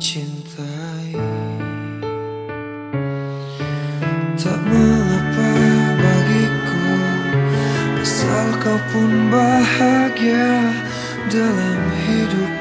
Cintai, Tak mengapa bagiku Asal kau pun bahagia dalam hidup.